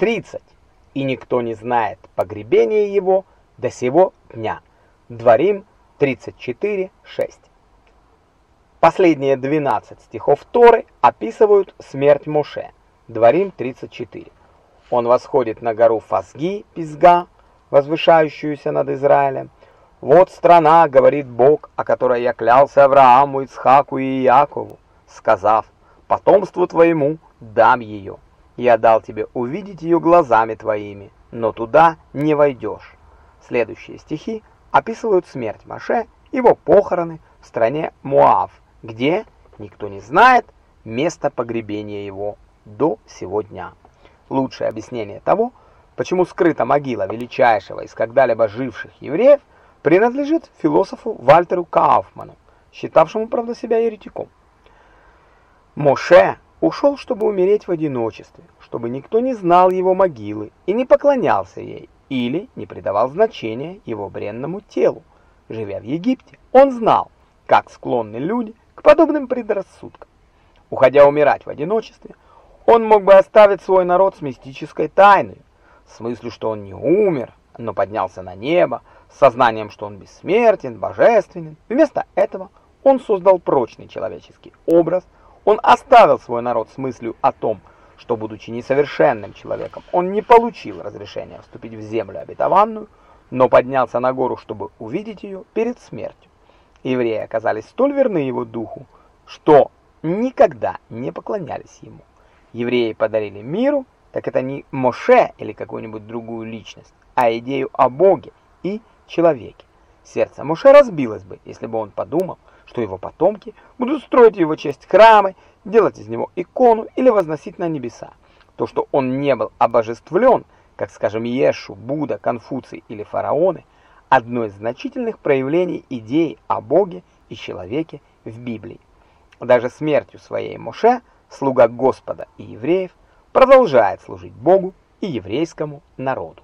30, и никто не знает погребения его до сего дня. Дворим 34, 6. Последние 12 стихов Торы описывают смерть Моше. Дворим 34. Он восходит на гору Фазги, Пизга, возвышающуюся над Израилем. «Вот страна, — говорит Бог, — о которой я клялся Аврааму, Ицхаку и Иакову, сказав, потомству твоему дам ее. Я дал тебе увидеть ее глазами твоими, но туда не войдешь». Следующие стихи описывают смерть Моше, его похороны в стране Муав, где, никто не знает, место погребения его до сего дня. Лучшее объяснение того, почему скрыта могила величайшего из когда-либо живших евреев, принадлежит философу Вальтеру Кауфману, считавшему, правда, себя еретиком. Моше ушел, чтобы умереть в одиночестве, чтобы никто не знал его могилы и не поклонялся ей, или не придавал значения его бренному телу. Живя в Египте, он знал, как склонны люди к подобным предрассудкам. Уходя умирать в одиночестве, он мог бы оставить свой народ с мистической тайной, в смысле, что он не умер, но поднялся на небо, с сознанием, что он бессмертен, божественен. Вместо этого он создал прочный человеческий образ, он оставил свой народ с мыслью о том, что, будучи несовершенным человеком, он не получил разрешения вступить в землю обетованную, но поднялся на гору, чтобы увидеть ее перед смертью. Евреи оказались столь верны его духу, что никогда не поклонялись ему. Евреи подарили миру, так это не Моше или какую-нибудь другую личность, а идею о Боге и человеке. Сердце Моше разбилось бы, если бы он подумал, что его потомки будут строить в его честь храмы, делать из него икону или возносить на небеса. То, что он не был обожествлен, как, скажем, Ешу, Будда, Конфуций или фараоны – одно из значительных проявлений идеи о Боге и человеке в Библии. Даже смертью своей Моше, слуга Господа и евреев, продолжает служить Богу и еврейскому народу.